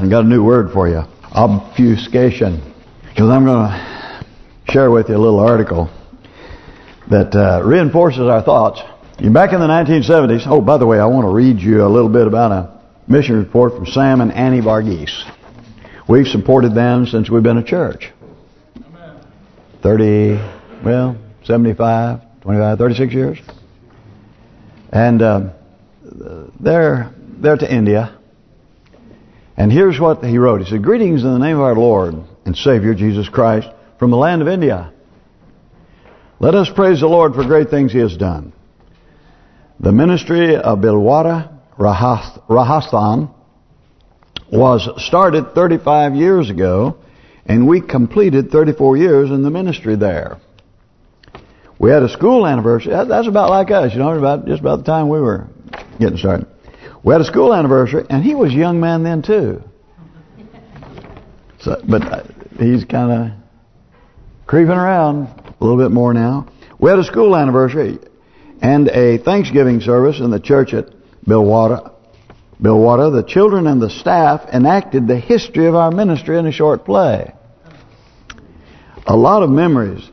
I got a new word for you. Obfuscation. Because I'm going to share with you a little article that uh, reinforces our thoughts. Back in the 1970s, oh, by the way, I want to read you a little bit about a mission report from Sam and Annie Varghese. We've supported them since we've been a church. 30, well, 75, 25, 36 years. And uh, they're, they're to India. And here's what he wrote. He said, Greetings in the name of our Lord and Savior, Jesus Christ, from the land of India. Let us praise the Lord for great things He has done. The ministry of Bhilwara Rajasthan was started 35 years ago, and we completed 34 years in the ministry there. We had a school anniversary. That's about like us, you know, about just about the time we were getting started. We had a school anniversary, and he was a young man then too. So, but uh, he's kind of creeping around a little bit more now. We had a school anniversary and a Thanksgiving service in the church at Bhilwara. Bhilwara, the children and the staff enacted the history of our ministry in a short play. A lot of memories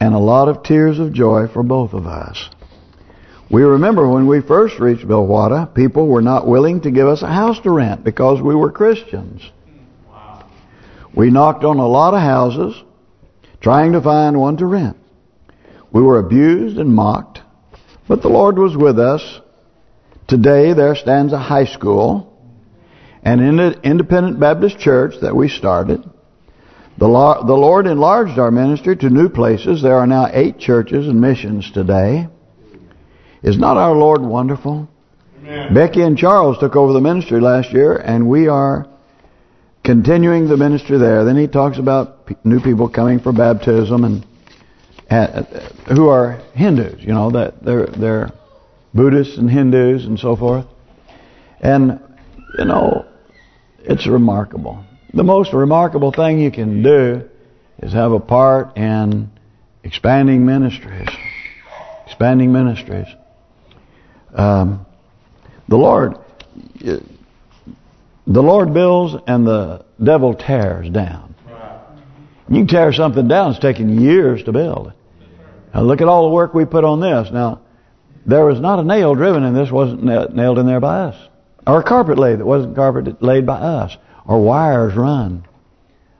and a lot of tears of joy for both of us. We remember when we first reached Bhilwara, people were not willing to give us a house to rent because we were Christians. We knocked on a lot of houses trying to find one to rent. We were abused and mocked, but the Lord was with us. Today there stands a high school and an independent Baptist church that we started. The Lord enlarged our ministry to new places. There are now eight churches and missions today. Is not our Lord wonderful? Amen. Becky and Charles took over the ministry last year, and we are continuing the ministry there. Then he talks about new people coming for baptism and uh, who are Hindus, you know, that they're they're Buddhists and Hindus and so forth. And you know, it's remarkable. The most remarkable thing you can do is have a part in expanding ministries. Expanding ministries. Um, the Lord, the Lord builds and the devil tears down. You can tear something down; it's taking years to build. Now look at all the work we put on this. Now, there was not a nail driven in this wasn't nailed in there by us, or a carpet laid that wasn't carpet laid by us, or wires run.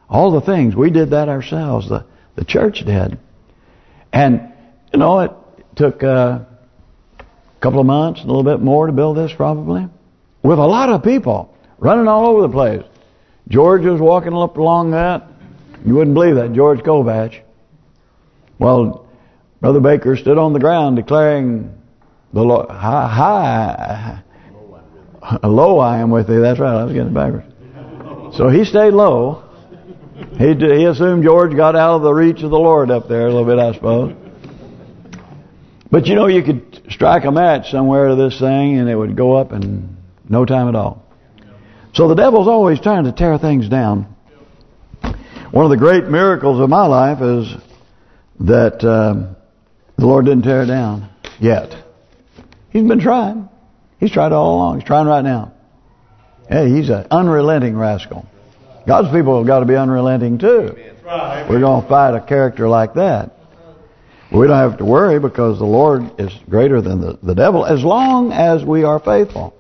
All the things we did that ourselves. The the church did, and you know it took. Uh, couple of months, a little bit more to build this probably. With a lot of people running all over the place. George was walking up along that. You wouldn't believe that, George Kovach. Well, Brother Baker stood on the ground declaring the Lord, high, high, low I am with thee. That's right, I was getting backwards. So he stayed low. He he assumed George got out of the reach of the Lord up there a little bit, I suppose. But you know, you could strike a match somewhere to this thing and it would go up in no time at all. So the devil's always trying to tear things down. One of the great miracles of my life is that um, the Lord didn't tear it down yet. He's been trying. He's tried all along. He's trying right now. Hey, he's an unrelenting rascal. God's people have got to be unrelenting too. We're going to fight a character like that. We don't have to worry because the Lord is greater than the, the devil as long as we are faithful.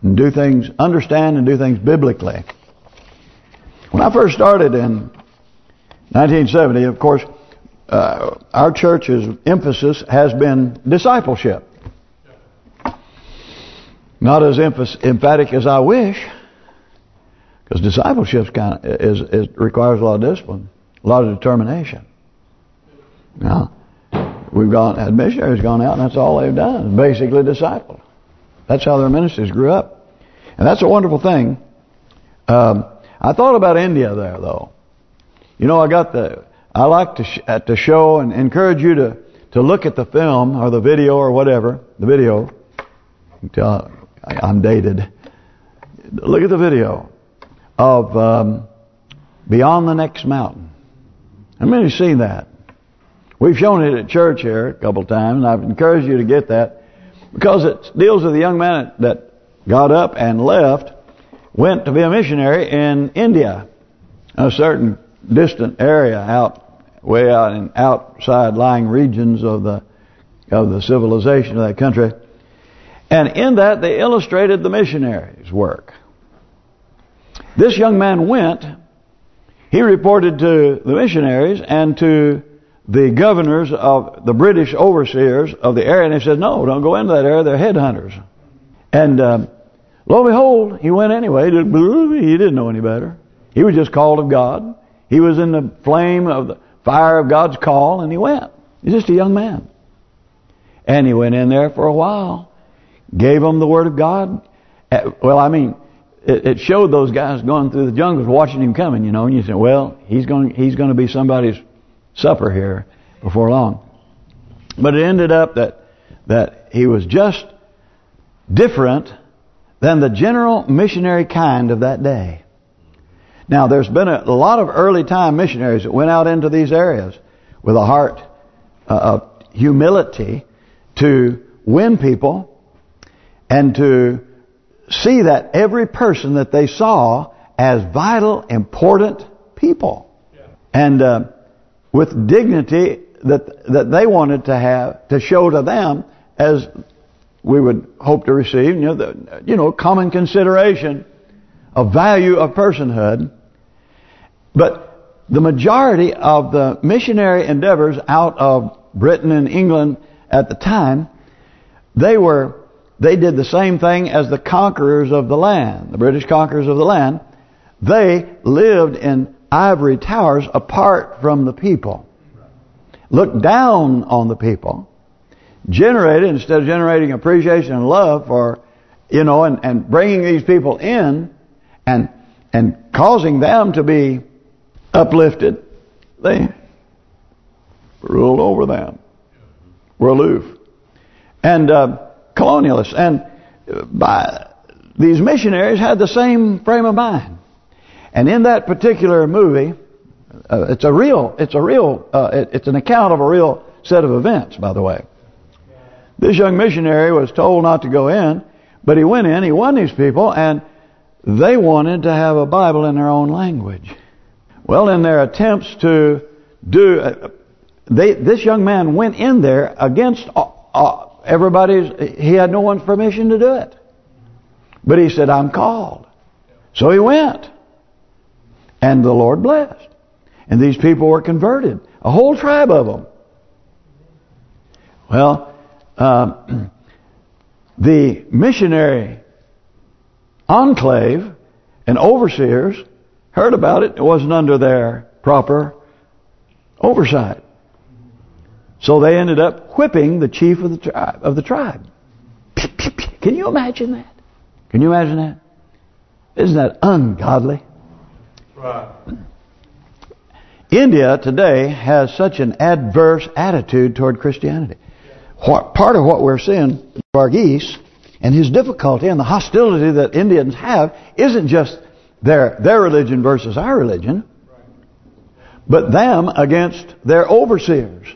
And do things, understand and do things biblically. When I first started in 1970, of course, uh, our church's emphasis has been discipleship. Not as emphatic as I wish, because discipleship kind of is, is requires a lot of discipline, a lot of determination. Now, we've gone, had missionaries gone out, and that's all they've done, basically discipled. That's how their ministries grew up. And that's a wonderful thing. Um, I thought about India there, though. You know, I got the, I like to sh to show and encourage you to to look at the film or the video or whatever, the video. Tell I'm dated. Look at the video of um, Beyond the Next Mountain. How many have seen that? We've shown it at church here a couple of times, and I've encouraged you to get that because it deals with a young man that got up and left went to be a missionary in India, a certain distant area out way out in outside lying regions of the of the civilization of that country. And in that they illustrated the missionaries' work. This young man went, he reported to the missionaries and to the governors of the British overseers of the area, and they said, no, don't go into that area, they're headhunters. And um, lo and behold, he went anyway. He didn't know any better. He was just called of God. He was in the flame of the fire of God's call, and he went. He's just a young man. And he went in there for a while, gave them the Word of God. Uh, well, I mean, it, showed those guys going through the jungles watching him coming, you know, and you said, well, he's going he's going to be somebody's supper here before long. But it ended up that that he was just different than the general missionary kind of that day. Now, there's been a, a lot of early time missionaries that went out into these areas with a heart uh, of humility to win people and to see that every person that they saw as vital, important people. Yeah. And uh, with dignity that that they wanted to have to show to them as we would hope to receive, you know, the, you know, common consideration of value of personhood. But the majority of the missionary endeavors out of Britain and England at the time, they were they did the same thing as the conquerors of the land, the British conquerors of the land. They lived in ivory towers apart from the people. Looked down on the people. Generated, instead of generating appreciation and love for, you know, and, and bringing these people in and and causing them to be uplifted, they ruled over them. Were aloof. And uh, colonialists. And by these missionaries had the same frame of mind. And in that particular movie, uh, it's a real, it's a real, uh, it, it's an account of a real set of events, by the way. This young missionary was told not to go in, but he went in, he won these people, and they wanted to have a Bible in their own language. Well, in their attempts to do, uh, they this young man went in there against uh, uh everybody's, he had no one's permission to do it. But he said, I'm called. So he went. And the Lord blessed. And these people were converted. A whole tribe of them. Well, uh, the missionary enclave and overseers heard about it. It wasn't under their proper oversight. So they ended up whipping the chief of the tribe. Of the tribe. Can you imagine that? Can you imagine that? Isn't that ungodly? Right. India today has such an adverse attitude toward Christianity. What, part of what we're seeing, Varghese, and his difficulty and the hostility that Indians have isn't just their their religion versus our religion, but them against their overseers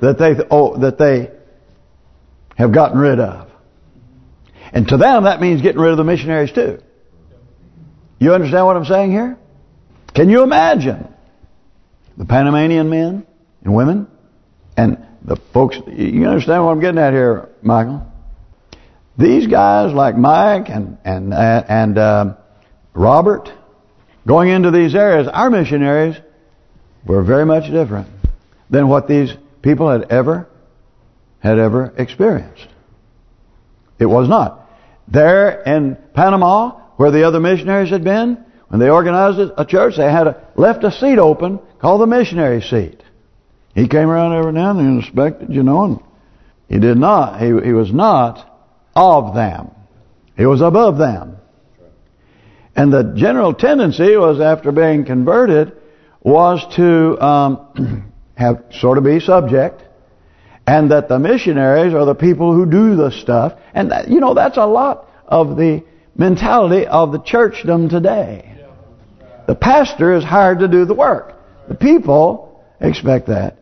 that they oh, that they have gotten rid of. And to them, that means getting rid of the missionaries too. You understand what I'm saying here? Can you imagine the Panamanian men and women and the folks? You understand what I'm getting at here, Michael? These guys like Mike and and uh, and uh, Robert going into these areas, our missionaries were very much different than what these people had ever had ever experienced. It was not. There in Panama, where the other missionaries had been, when they organized a church, they had a, left a seat open called the missionary seat. He came around every now and then and inspected, you know, and he did not. He, he was not of them. He was above them. And the general tendency was, after being converted, was to um, have sort of be subject, and that the missionaries are the people who do the stuff. And, that, you know, that's a lot of the mentality of the churchdom today. The pastor is hired to do the work. The people expect that.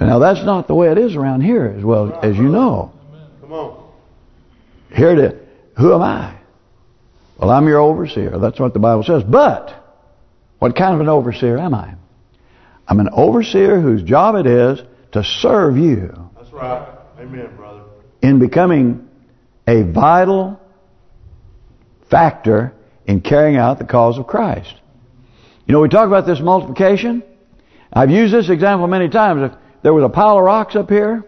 Now, that's not the way it is around here, as well as you know. Come on. Here it is. Who am I? Well, I'm your overseer. That's what the Bible says. But, what kind of an overseer am I? I'm an overseer whose job it is to serve you. That's right. Amen, brother. In becoming a vital factor in carrying out the cause of Christ. You know, we talk about this multiplication. I've used this example many times. If there was a pile of rocks up here,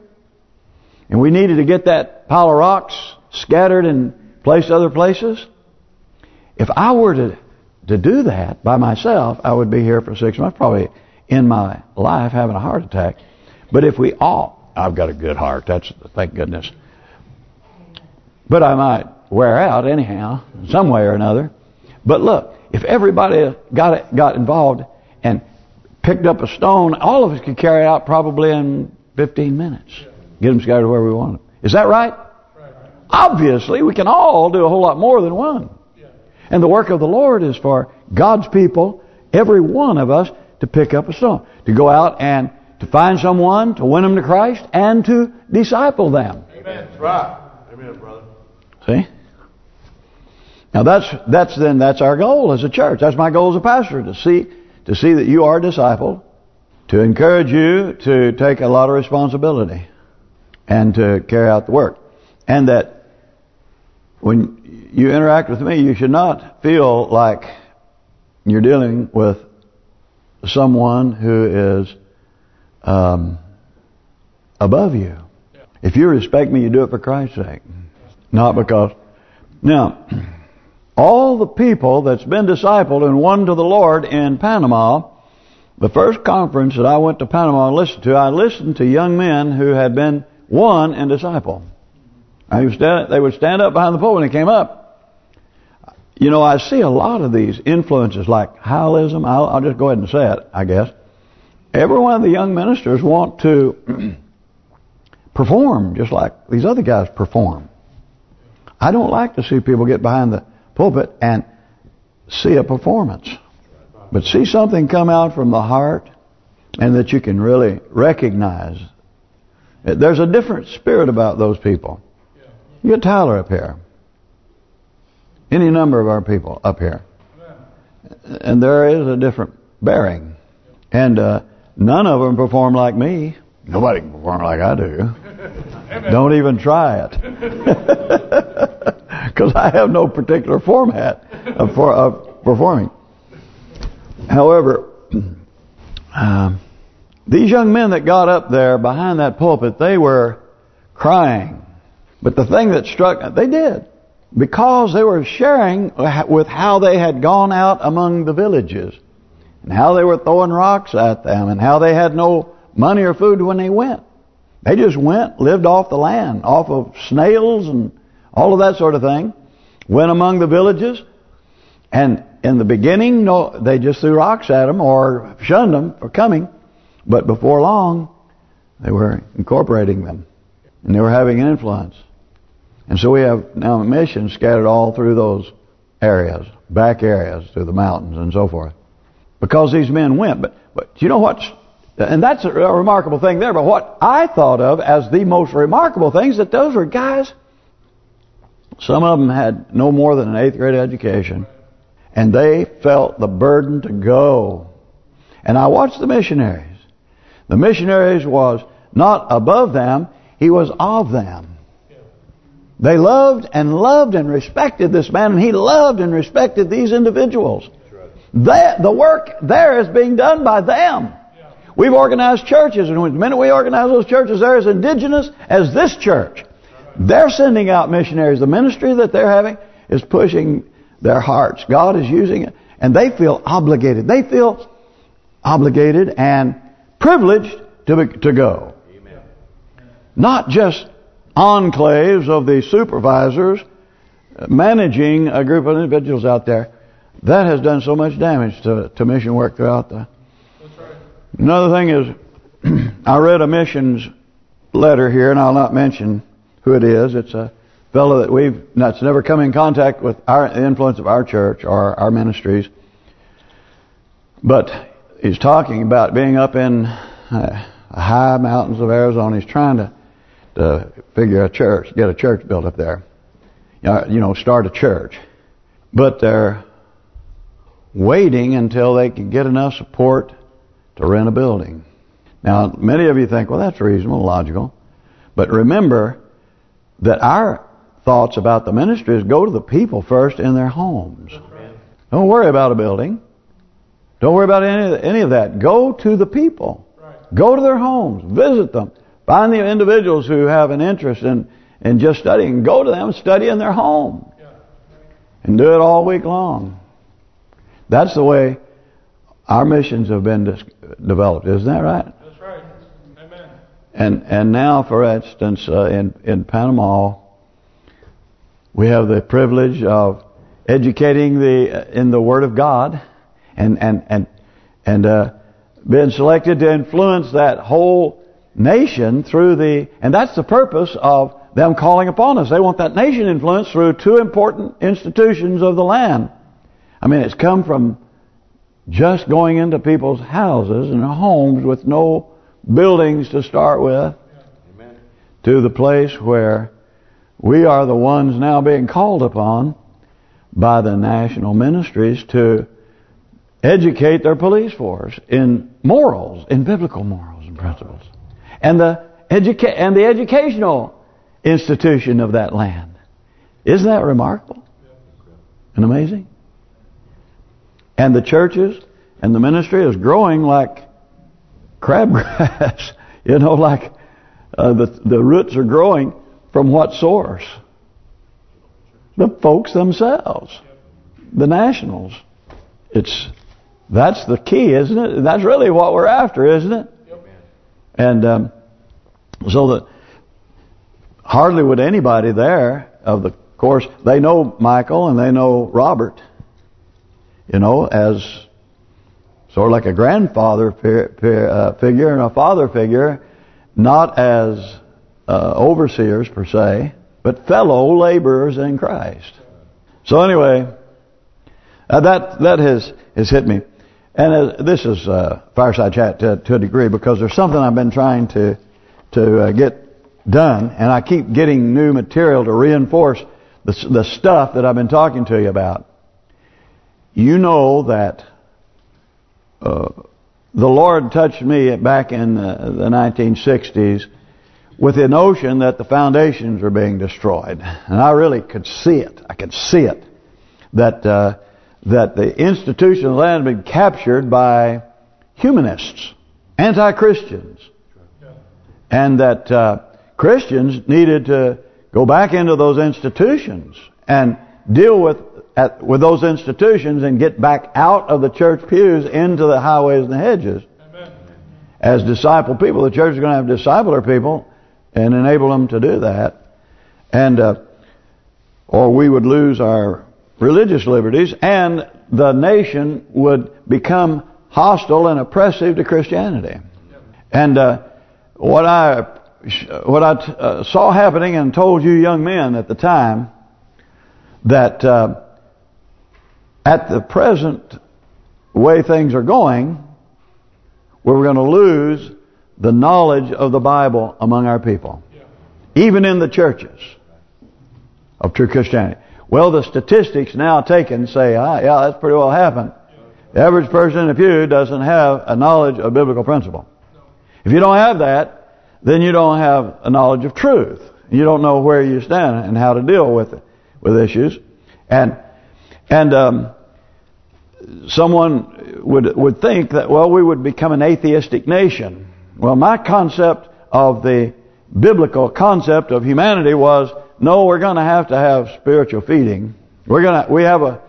and we needed to get that pile of rocks scattered and placed other places, if I were to to do that by myself, I would be here for six months, probably in my life having a heart attack. But if we all, I've got a good heart, that's thank goodness. But I might wear out anyhow, some way or another. But look, if everybody got it, got involved and picked up a stone, all of us could carry it out probably in 15 minutes. Get them scattered where we want them. Is that right? right? Obviously, we can all do a whole lot more than one. Yeah. And the work of the Lord is for God's people, every one of us, to pick up a stone. To go out and to find someone, to win them to Christ, and to disciple them. Amen. That's right. Amen, brother. See? Now that's that's then that's our goal as a church. That's my goal as a pastor to see to see that you are discipled, to encourage you to take a lot of responsibility and to carry out the work. And that when you interact with me, you should not feel like you're dealing with someone who is um, above you. If you respect me, you do it for Christ's sake. Not because... Now, all the people that's been discipled and won to the Lord in Panama, the first conference that I went to Panama and listened to, I listened to young men who had been won and discipled. I would stand, they would stand up behind the pulpit when they came up. You know, I see a lot of these influences like Hylism. I'll, I'll just go ahead and say it, I guess. Every one of the young ministers want to perform just like these other guys perform. I don't like to see people get behind the pulpit and see a performance. But see something come out from the heart and that you can really recognize. There's a different spirit about those people. You get Tyler up here. Any number of our people up here. And there is a different bearing. And uh, none of them perform like me. Nobody can perform like I do. Don't even try it. Because I have no particular format of, for, of performing. However, um, these young men that got up there behind that pulpit, they were crying. But the thing that struck, they did. Because they were sharing with how they had gone out among the villages. And how they were throwing rocks at them. And how they had no money or food when they went. They just went, lived off the land, off of snails and all of that sort of thing. Went among the villages. And in the beginning, no, they just threw rocks at them or shunned them for coming. But before long, they were incorporating them. And they were having an influence. And so we have now missions scattered all through those areas, back areas, through the mountains and so forth. Because these men went. But but you know what's and that's a remarkable thing there. But what I thought of as the most remarkable things that those were guys. Some of them had no more than an eighth grade education. And they felt the burden to go. And I watched the missionaries. The missionaries was not above them. He was of them. They loved and loved and respected this man. And he loved and respected these individuals. They, the work there is being done by them. We've organized churches, and the minute we organize those churches, they're as indigenous as this church. They're sending out missionaries. The ministry that they're having is pushing their hearts. God is using it, and they feel obligated. They feel obligated and privileged to to go. Amen. Not just enclaves of the supervisors managing a group of individuals out there. That has done so much damage to, to mission work throughout the Another thing is, I read a missions letter here, and I'll not mention who it is. It's a fellow that we've that's never come in contact with our influence of our church or our ministries. But he's talking about being up in uh, high mountains of Arizona. He's trying to to figure a church, get a church built up there. You know, start a church. But they're waiting until they can get enough support to rent a building. Now, many of you think, well, that's reasonable, logical. But remember that our thoughts about the ministry is go to the people first in their homes. Don't worry about a building. Don't worry about any any of that. Go to the people. Go to their homes. Visit them. Find the individuals who have an interest in, in just studying. Go to them, study in their home. And do it all week long. That's the way our missions have been developed. Isn't that right? That's right. Amen. And and now, for instance, uh, in in Panama, we have the privilege of educating the uh, in the Word of God, and and and and uh, being selected to influence that whole nation through the and that's the purpose of them calling upon us. They want that nation influenced through two important institutions of the land. I mean, it's come from just going into people's houses and homes with no buildings to start with Amen. to the place where we are the ones now being called upon by the national ministries to educate their police force in morals, in biblical morals and principles. And the educa and the educational institution of that land. Isn't that remarkable and amazing? And the churches and the ministry is growing like crabgrass. you know, like uh, the the roots are growing from what source? The folks themselves, the nationals. It's that's the key, isn't it? That's really what we're after, isn't it? And um, so that hardly would anybody there of the course they know Michael and they know Robert, you know, as sort of like a grandfather uh, figure and a father figure, not as uh, overseers per se, but fellow laborers in Christ. So anyway, uh, that that has has hit me. And uh, this is uh, fireside chat to, to, a degree because there's something I've been trying to to uh, get done, and I keep getting new material to reinforce the the stuff that I've been talking to you about. You know that uh, the Lord touched me back in the 1960s with the notion that the foundations are being destroyed, and I really could see it. I could see it. That uh, that the institution of the land had been captured by humanists, anti-Christians, and that uh, Christians needed to go back into those institutions and deal with at, with those institutions and get back out of the church pews into the highways and the hedges. Amen. As disciple people, the church is going to have discipler people and enable them to do that. And uh, or we would lose our religious liberties, and the nation would become hostile and oppressive to Christianity. And uh, what I what I uh, saw happening and told you young men at the time that uh, at the present way things are going, we're going to lose the knowledge of the Bible among our people, even in the churches of true Christianity. Well, the statistics now taken say, ah, yeah, that's pretty well happened. The average person in the pew doesn't have a knowledge of biblical principle. If you don't have that, then you don't have a knowledge of truth. You don't know where you stand and how to deal with it, with issues. And and um, someone would would think that well we would become an atheistic nation. Well, my concept of the biblical concept of humanity was no, we're going to have to have spiritual feeding. We're going to we have a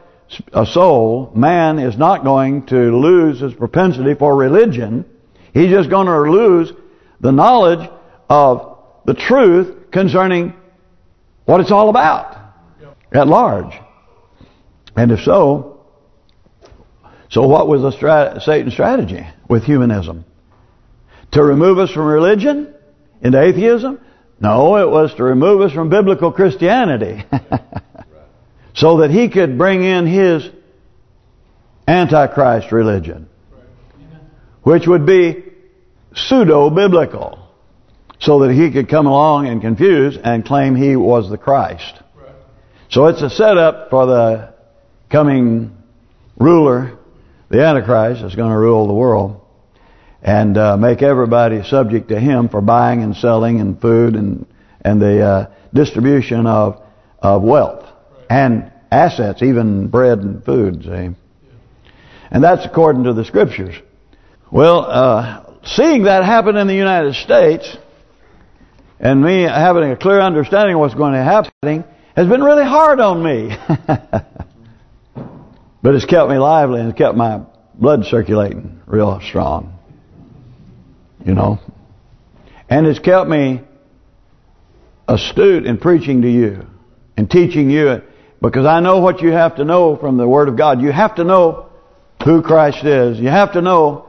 a soul. Man is not going to lose his propensity for religion. He's just going to lose the knowledge of the truth concerning what it's all about at large. And if so, so what was the strat Satan's strategy with humanism? To remove us from religion into atheism? No, it was to remove us from biblical Christianity. so that he could bring in his antichrist religion. Which would be pseudo-biblical. So that he could come along and confuse and claim he was the Christ. So it's a setup for the coming ruler, the Antichrist, is going to rule the world and uh, make everybody subject to him for buying and selling and food and and the uh, distribution of of wealth and assets, even bread and food. See, and that's according to the scriptures. Well, uh, seeing that happen in the United States, and me having a clear understanding of what's going to happen, has been really hard on me. but it's kept me lively and it's kept my blood circulating real strong. You know. And it's kept me astute in preaching to you and teaching you because I know what you have to know from the Word of God. You have to know who Christ is. You have to know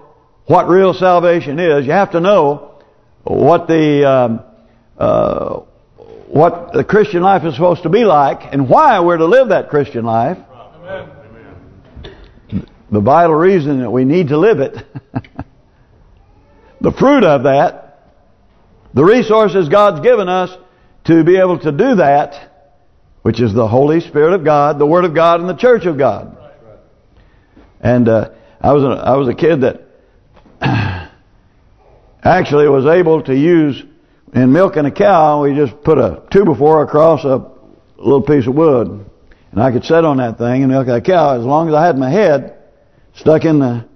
what real salvation is. You have to know what the um, uh, what the Christian life is supposed to be like and why we're to live that Christian life. Amen. The vital reason that we need to live it. the fruit of that, the resources God's given us to be able to do that, which is the Holy Spirit of God, the Word of God, and the Church of God. And uh, I was a, I was a kid that actually was able to use in milking a cow. We just put a two before across a little piece of wood, and I could sit on that thing and milk that cow as long as I had my head stuck in the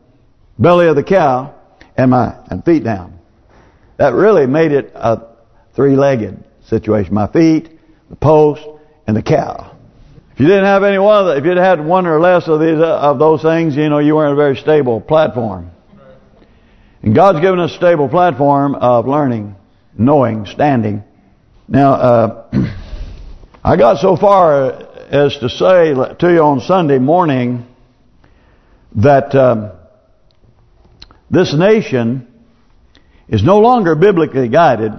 belly of the cow and my and feet down. That really made it a three-legged situation. My feet, the post, and the cow. If you didn't have any one of the, if you'd had one or less of these uh, of those things, you know, you weren't a very stable platform. And God's given us a stable platform of learning, knowing, standing. Now, uh, I got so far as to say to you on Sunday morning that um, this nation is no longer biblically guided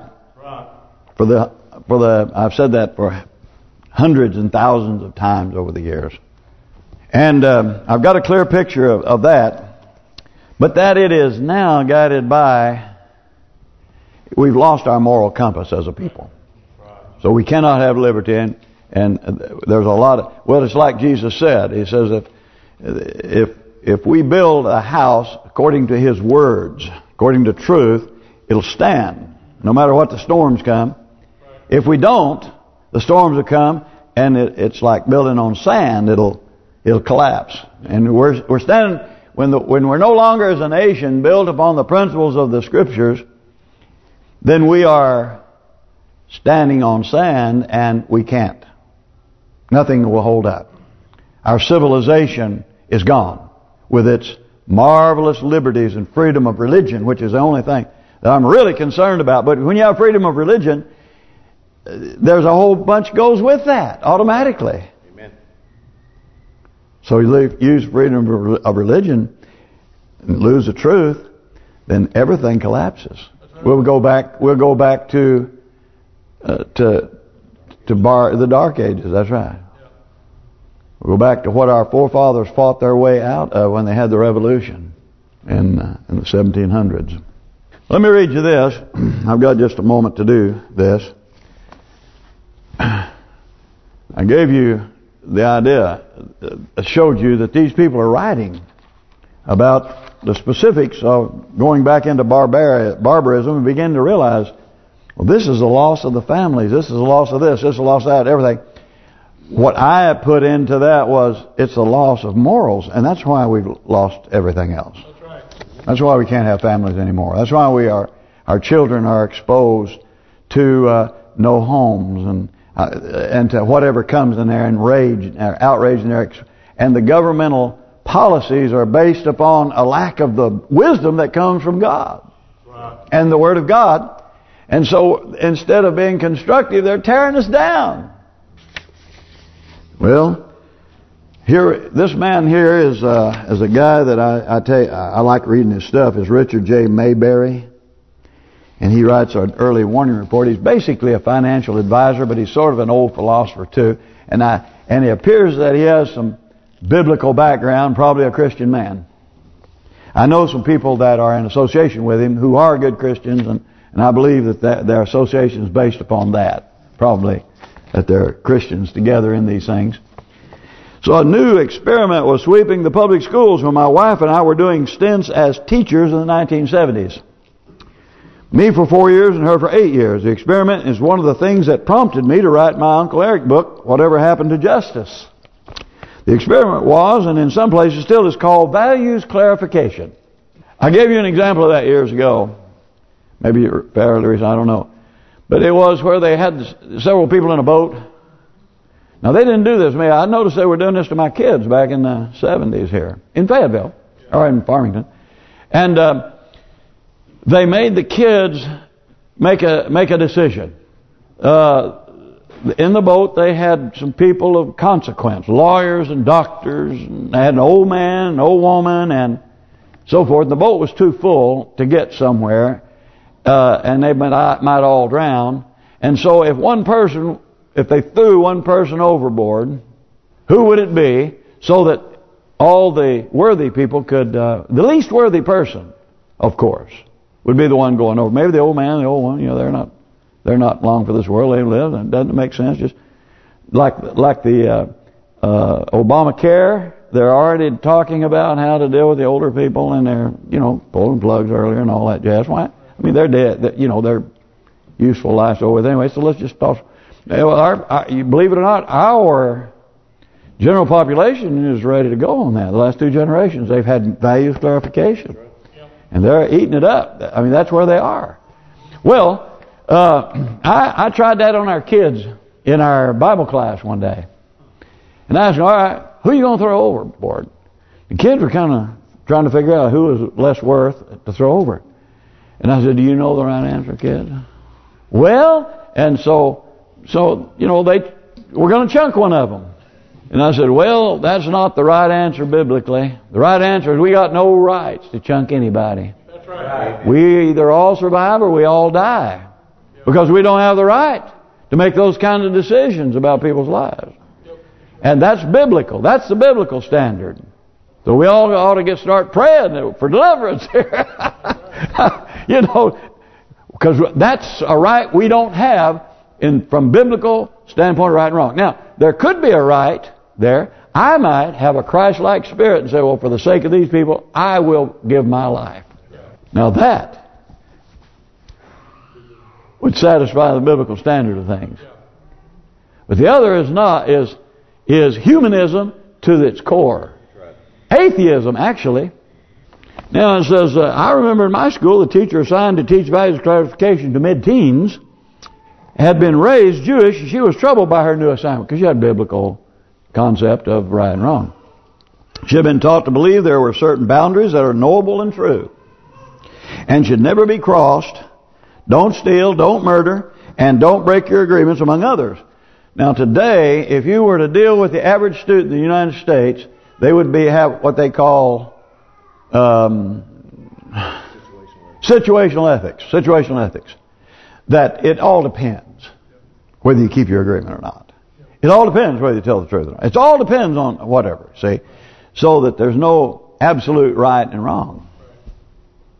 for the for the I've said that for hundreds and thousands of times over the years. And um, I've got a clear picture of, of that. But that it is now guided by, we've lost our moral compass as a people. So we cannot have liberty. And, and there's a lot of, well, it's like Jesus said. He says if if if we build a house according to His words, according to truth, it'll stand. No matter what the storms come. If we don't, the storms will come, and it, it's like building on sand. It'll it'll collapse. And we're we're standing when the when we're no longer as a nation built upon the principles of the Scriptures, then we are standing on sand, and we can't. Nothing will hold up. Our civilization is gone with its marvelous liberties and freedom of religion, which is the only thing that I'm really concerned about. But when you have freedom of religion, there's a whole bunch goes with that automatically. Amen. So you use freedom of religion and lose the truth, then everything collapses. We'll go back. We'll go back to uh, to to bar the Dark Ages. That's right. We'll go back to what our forefathers fought their way out of when they had the revolution in uh, in the 1700s. Let me read you this. I've got just a moment to do this. I gave you the idea, uh, showed you that these people are writing about the specifics of going back into barbarism and begin to realize, well, this is a loss of the families, this is a loss of this, this is a loss of that, everything. What I put into that was, it's a loss of morals, and that's why we've lost everything else. That's right. That's why we can't have families anymore. That's why we are, our children are exposed to uh, no homes and uh, and to whatever comes in there and rage, uh, outrage in there. And the governmental policies are based upon a lack of the wisdom that comes from God right. and the Word of God. And so instead of being constructive, they're tearing us down. Well, here, this man here is uh, is a guy that I I, tell you, I like reading his stuff. Is Richard J. Maybury, And he writes an early warning report. He's basically a financial advisor, but he's sort of an old philosopher too. And I and it appears that he has some biblical background, probably a Christian man. I know some people that are in association with him who are good Christians, and, and I believe that, that their association is based upon that, probably, that they're Christians together in these things. So a new experiment was sweeping the public schools when my wife and I were doing stints as teachers in the 1970s. Me for four years and her for eight years. The experiment is one of the things that prompted me to write my Uncle Eric book, Whatever Happened to Justice. The experiment was, and in some places still is called values clarification. I gave you an example of that years ago. Maybe fairly recent, I don't know. But it was where they had several people in a boat. Now, they didn't do this. I noticed they were doing this to my kids back in the 70s here. In Fayetteville. Or in Farmington. And uh, they made the kids make a make a decision. Uh, in the boat, they had some people of consequence, lawyers and doctors. And they had an old man, an old woman, and so forth. The boat was too full to get somewhere, uh, and they might, might all drown. And so if one person, if they threw one person overboard, who would it be so that all the worthy people could, uh, the least worthy person, of course, would be the one going over. Maybe the old man, the old one, you know, they're not they're not long for this world. They live, and it doesn't make sense. Just like like the uh, uh, Obamacare, they're already talking about how to deal with the older people, and they're you know pulling plugs earlier and all that jazz. Why? I mean, they're dead. You know, their useful life's over with anyway. So let's just talk. Our, our, believe it or not, our general population is ready to go on that. The last two generations, they've had values clarification. And they're eating it up. I mean, that's where they are. Well, uh, I, I tried that on our kids in our Bible class one day. And I asked them, all right, who are you going to throw overboard? The kids were kind of trying to figure out who was less worth to throw over. And I said, do you know the right answer, kid? Well, and so, so you know, they we're going to chunk one of them. And I said, well, that's not the right answer biblically. The right answer is we got no rights to chunk anybody. That's right. We either all survive or we all die. Because we don't have the right to make those kind of decisions about people's lives. And that's biblical. That's the biblical standard. So we all ought to get start praying for deliverance here. you know, because that's a right we don't have in from biblical standpoint, right and wrong. Now, there could be a right there, I might have a Christ-like spirit and say, well, for the sake of these people, I will give my life. Now that would satisfy the biblical standard of things. But the other is not is is humanism to its core. Atheism, actually. Now it says, uh, I remember in my school, the teacher assigned to teach values clarification to mid-teens had been raised Jewish. and She was troubled by her new assignment because she had biblical concept of right and wrong. She had been taught to believe there were certain boundaries that are knowable and true and should never be crossed. Don't steal, don't murder, and don't break your agreements, among others. Now today, if you were to deal with the average student in the United States, they would be have what they call um, situational ethics. Situational ethics. That it all depends whether you keep your agreement or not. It all depends whether you tell the truth or not. It all depends on whatever, see? So that there's no absolute right and wrong.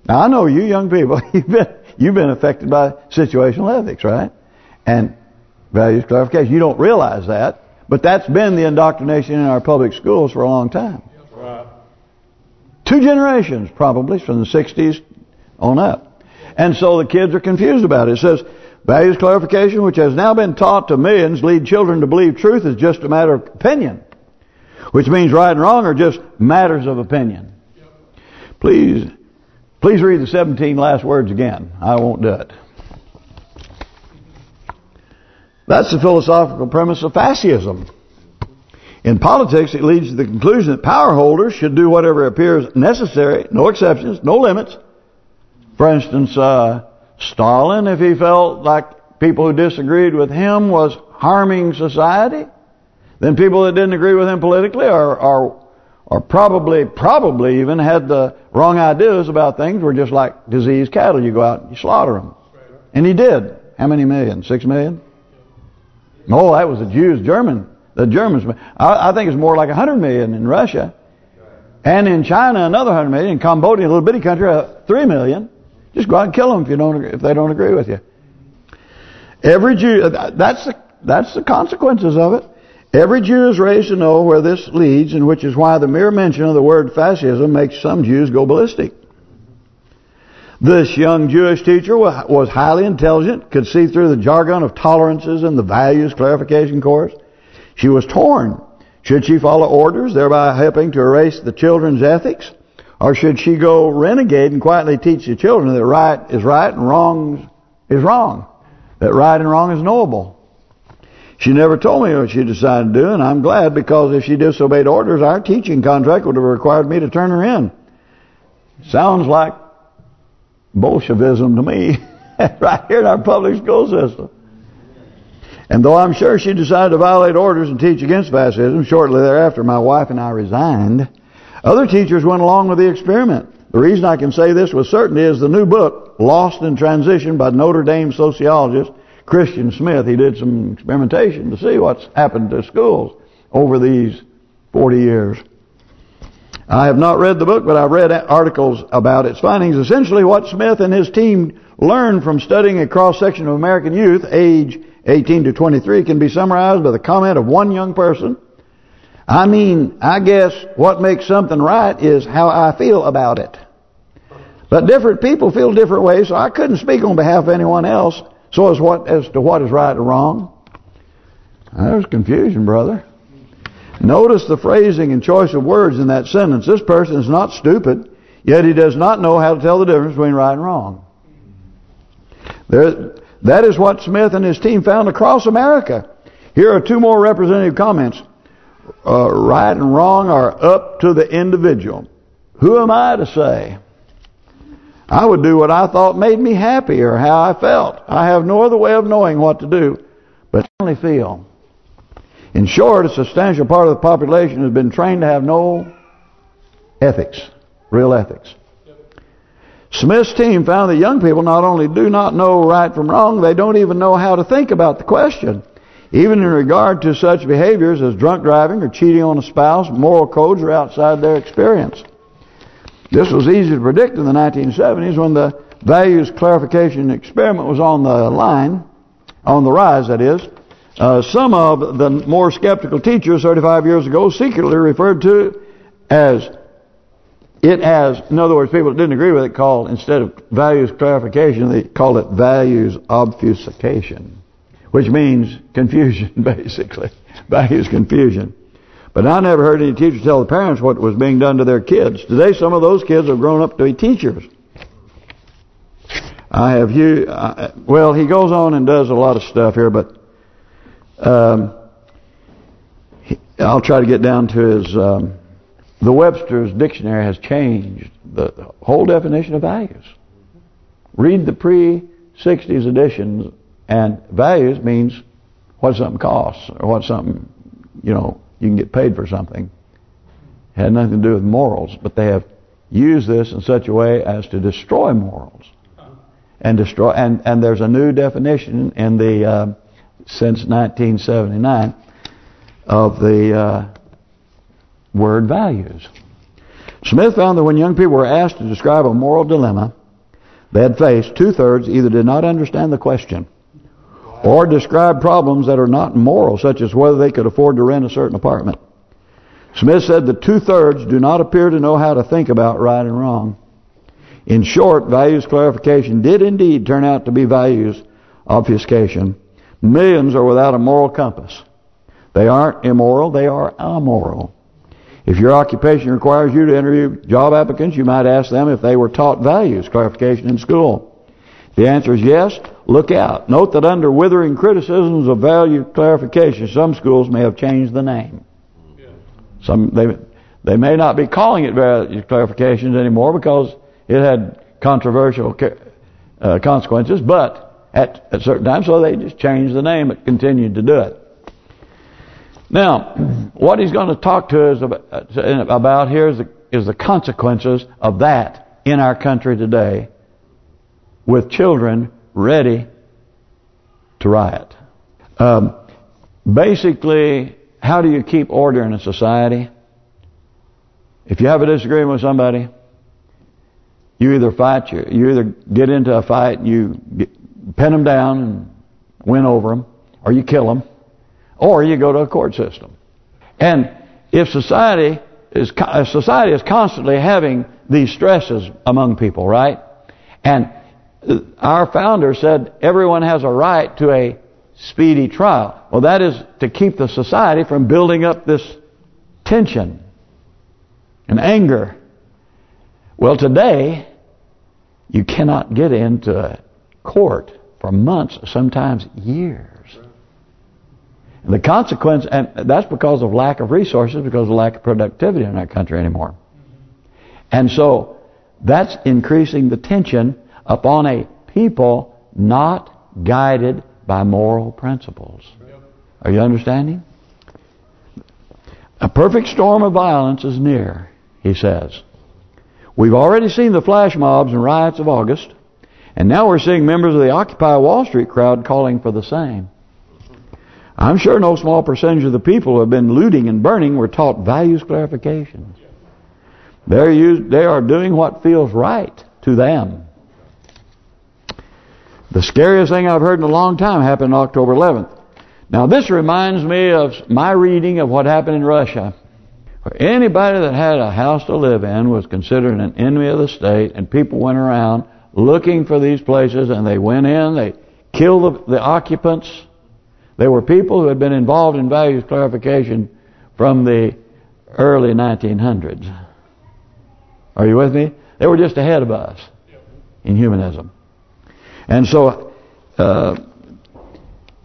Now, I know you young people, you've been you've been affected by situational ethics, right? And values clarification. You don't realize that, but that's been the indoctrination in our public schools for a long time. Right. Two generations, probably, from the 60s on up. And so the kids are confused about it. It says, Values clarification, which has now been taught to millions, lead children to believe truth is just a matter of opinion. Which means right and wrong are just matters of opinion. Please, please read the 17 last words again. I won't do it. That's the philosophical premise of fascism. In politics, it leads to the conclusion that power holders should do whatever appears necessary, no exceptions, no limits. For instance, uh, Stalin, if he felt like people who disagreed with him was harming society, then people that didn't agree with him politically are are or probably probably even had the wrong ideas about things were just like diseased cattle. You go out and you slaughter them. And he did. How many million? Six million? No, that was the Jews, German. The Germans. I, I think it's more like a hundred million in Russia. And in China, another hundred million. In Cambodia, a little bitty country, uh, three million. Just go out and kill them if you don't if they don't agree with you. Every Jew, that's the that's the consequences of it. Every Jew is raised to know where this leads, and which is why the mere mention of the word fascism makes some Jews go ballistic. This young Jewish teacher was highly intelligent, could see through the jargon of tolerances and the values clarification course. She was torn. Should she follow orders, thereby helping to erase the children's ethics? Or should she go renegade and quietly teach the children that right is right and wrong is wrong? That right and wrong is knowable? She never told me what she decided to do, and I'm glad because if she disobeyed orders, our teaching contract would have required me to turn her in. Sounds like Bolshevism to me, right here in our public school system. And though I'm sure she decided to violate orders and teach against fascism, shortly thereafter my wife and I resigned. Other teachers went along with the experiment. The reason I can say this with certainty is the new book, Lost in Transition by Notre Dame sociologist Christian Smith. He did some experimentation to see what's happened to schools over these 40 years. I have not read the book, but I've read articles about its findings. Essentially, what Smith and his team learned from studying a cross-section of American youth, age 18 to 23, can be summarized by the comment of one young person. I mean, I guess what makes something right is how I feel about it. But different people feel different ways, so I couldn't speak on behalf of anyone else. So as what as to what is right or wrong. There's confusion, brother. Notice the phrasing and choice of words in that sentence. This person is not stupid, yet he does not know how to tell the difference between right and wrong. There, that is what Smith and his team found across America. Here are two more representative comments. Uh, right and wrong are up to the individual. Who am I to say? I would do what I thought made me happy or how I felt. I have no other way of knowing what to do, but only feel. In short, a substantial part of the population has been trained to have no ethics, real ethics. Smith's team found that young people not only do not know right from wrong, they don't even know how to think about the question. Even in regard to such behaviors as drunk driving or cheating on a spouse, moral codes are outside their experience. This was easy to predict in the 1970s when the values clarification experiment was on the line, on the rise that is. Uh, some of the more skeptical teachers 35 years ago secretly referred to as it as, in other words, people that didn't agree with it called, instead of values clarification, they called it values obfuscation, which means confusion, basically. Values confusion. But I never heard any teacher tell the parents what was being done to their kids. Today, some of those kids have grown up to be teachers. I have you. Well, he goes on and does a lot of stuff here, but um, I'll try to get down to his. Um, the Webster's dictionary has changed the, whole definition of values. Read the pre-60s editions, and values means what something costs or what something, you know, you can get paid for something. It had nothing to do with morals, but they have used this in such a way as to destroy morals. And destroy and and there's a new definition in the uh, since 1979 of the uh, word values. Smith found that when young people were asked to describe a moral dilemma they had faced, two-thirds either did not understand the question or described problems that are not moral, such as whether they could afford to rent a certain apartment. Smith said that two-thirds do not appear to know how to think about right and wrong. In short, values clarification did indeed turn out to be values obfuscation. Millions are without a moral compass. They aren't immoral, they are amoral. If your occupation requires you to interview job applicants, you might ask them if they were taught values clarification in school. The answer is yes. Look out. Note that under withering criticisms of value clarification, some schools may have changed the name. Some they they may not be calling it value clarifications anymore because it had controversial uh, consequences, but at a certain time, so they just changed the name but continued to do it. Now, what he's going to talk to us about, about here is the, is the consequences of that in our country today with children ready to riot. Um, basically, how do you keep order in a society? If you have a disagreement with somebody, you either fight, you, you either get into a fight, you get, pin them down and win over them, or you kill them, or you go to a court system. And if society is society is constantly having these stresses among people, right? And uh, our founder said everyone has a right to a speedy trial. Well, that is to keep the society from building up this tension and anger. Well, today, you cannot get into court for months, sometimes years. And the consequence, and that's because of lack of resources, because of lack of productivity in our country anymore. And so, that's increasing the tension upon a people not guided by moral principles. Are you understanding? A perfect storm of violence is near, he says. We've already seen the flash mobs and riots of August, and now we're seeing members of the Occupy Wall Street crowd calling for the same. I'm sure no small percentage of the people who have been looting and burning were taught values clarification. They're used, they are doing what feels right to them. The scariest thing I've heard in a long time happened October 11th. Now this reminds me of my reading of what happened in Russia. Anybody that had a house to live in was considered an enemy of the state and people went around looking for these places and they went in, they killed the, the occupants. They were people who had been involved in values clarification from the early 1900s. Are you with me? They were just ahead of us in humanism. And so, uh,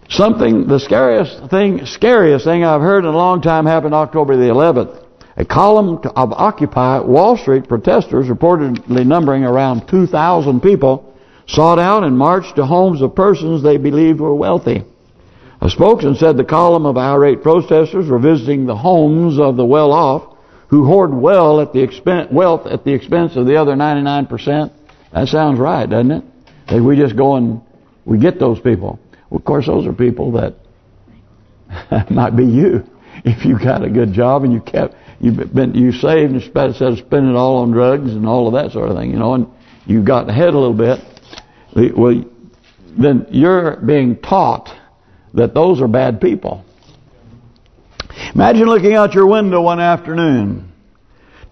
something, the scariest thing, scariest thing I've heard in a long time happened October the 11th. A column of Occupy Wall Street protesters, reportedly numbering around 2,000 people, sought out and marched to homes of persons they believed were wealthy. A spokesman said the column of irate protesters were visiting the homes of the well-off who hoard well at the expense, wealth at the expense of the other 99%. That sounds right, doesn't it? That we just go and we get those people. Well, of course, those are people that might be you. If you got a good job and you kept you've been you saved instead of spending it all on drugs and all of that sort of thing, you know, and you got ahead a little bit, well, then you're being taught that those are bad people. Imagine looking out your window one afternoon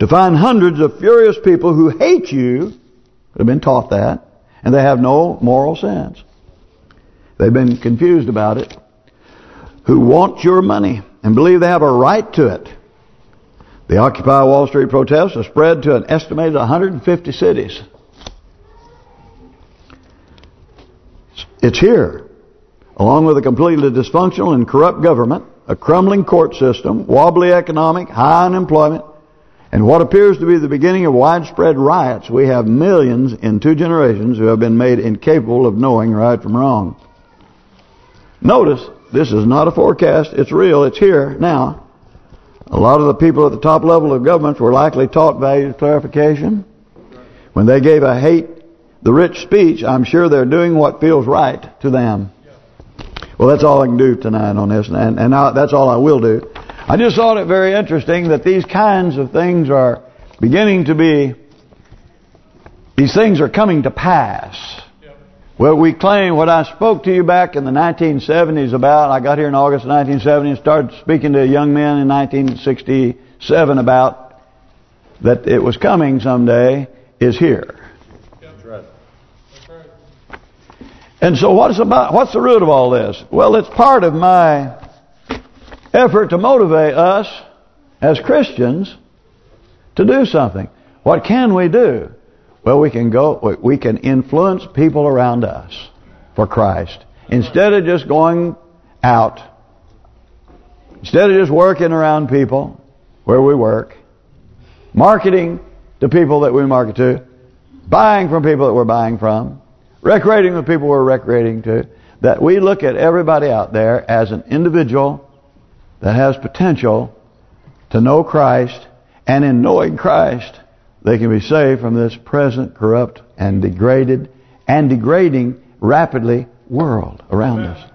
to find hundreds of furious people who hate you, have been taught that, and they have no moral sense. They've been confused about it, who want your money and believe they have a right to it. The Occupy Wall Street protests have spread to an estimated 150 cities. It's here, along with a completely dysfunctional and corrupt government, a crumbling court system, wobbly economic, high unemployment, and what appears to be the beginning of widespread riots. We have millions in two generations who have been made incapable of knowing right from wrong. Notice, this is not a forecast. It's real. It's here now. A lot of the people at the top level of government were likely taught values clarification. When they gave a hate the rich speech, I'm sure they're doing what feels right to them. Well, that's all I can do tonight on this, and, and I, that's all I will do. I just thought it very interesting that these kinds of things are beginning to be, these things are coming to pass. Well, we claim what I spoke to you back in the 1970s about, I got here in August 1970 and started speaking to young men in 1967 about that it was coming someday, is here. That's right. And so what's about what's the root of all this? Well, it's part of my effort to motivate us as Christians to do something. What can we do? Well, we can go. We can influence people around us for Christ instead of just going out. Instead of just working around people where we work, marketing to people that we market to, buying from people that we're buying from, recreating with people we're recreating to, that we look at everybody out there as an individual that has potential to know Christ, and in knowing Christ, they can be saved from this present corrupt and degraded and degrading rapidly world around Amen. us.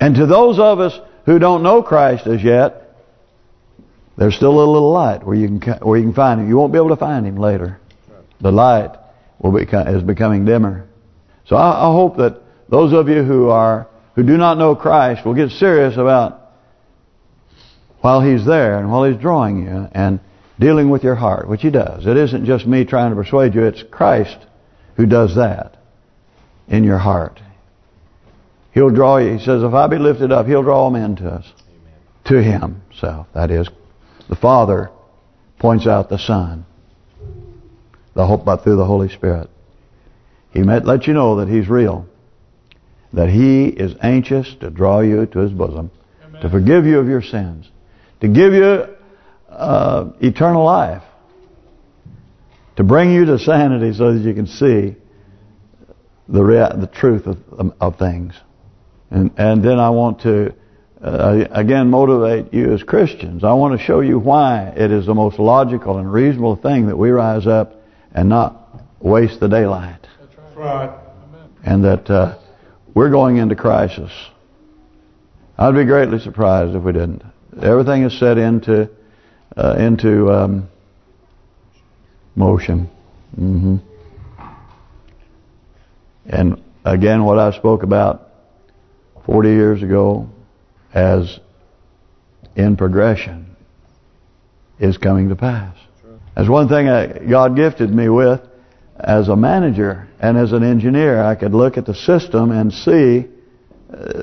And to those of us who don't know Christ as yet, there's still a little light where you can where you can find him. You won't be able to find him later. The light will become is becoming dimmer. So I, I hope that those of you who are who do not know Christ will get serious about while He's there and while He's drawing you and dealing with your heart, which He does. It isn't just me trying to persuade you, it's Christ who does that in your heart. He'll draw you. He says, if I be lifted up, He'll draw men to us. Amen. To Himself. That is, the Father points out the Son. The hope, but through the Holy Spirit. He might let you know that He's real. That He is anxious to draw you to His bosom. Amen. To forgive you of your sins. To give you uh, eternal life. To bring you to sanity so that you can see the the truth of, of things. And and then I want to uh, again motivate you as Christians. I want to show you why it is the most logical and reasonable thing that we rise up and not waste the daylight. That's right. And that uh, we're going into crisis. I'd be greatly surprised if we didn't. Everything is set into uh, into um, motion. Mm -hmm. And again, what I spoke about 40 years ago as in progression is coming to pass. That's one thing that God gifted me with as a manager and as an engineer. I could look at the system and see uh,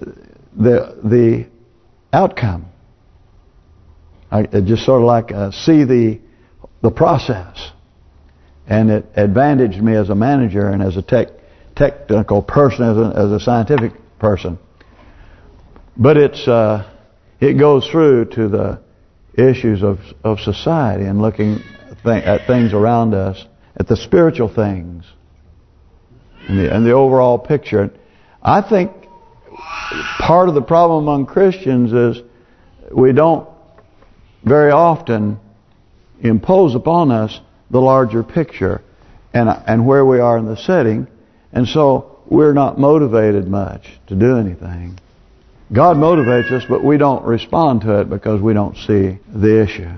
the the outcome. I just sort of like uh, see the the process, and it advantaged me as a manager and as a tech technical person, as a, as a scientific person. But it's uh, it goes through to the issues of of society and looking th at things around us, at the spiritual things, and the, and the overall picture. I think part of the problem among Christians is we don't very often impose upon us the larger picture and and where we are in the setting, and so we're not motivated much to do anything. God motivates us, but we don't respond to it because we don't see the issue.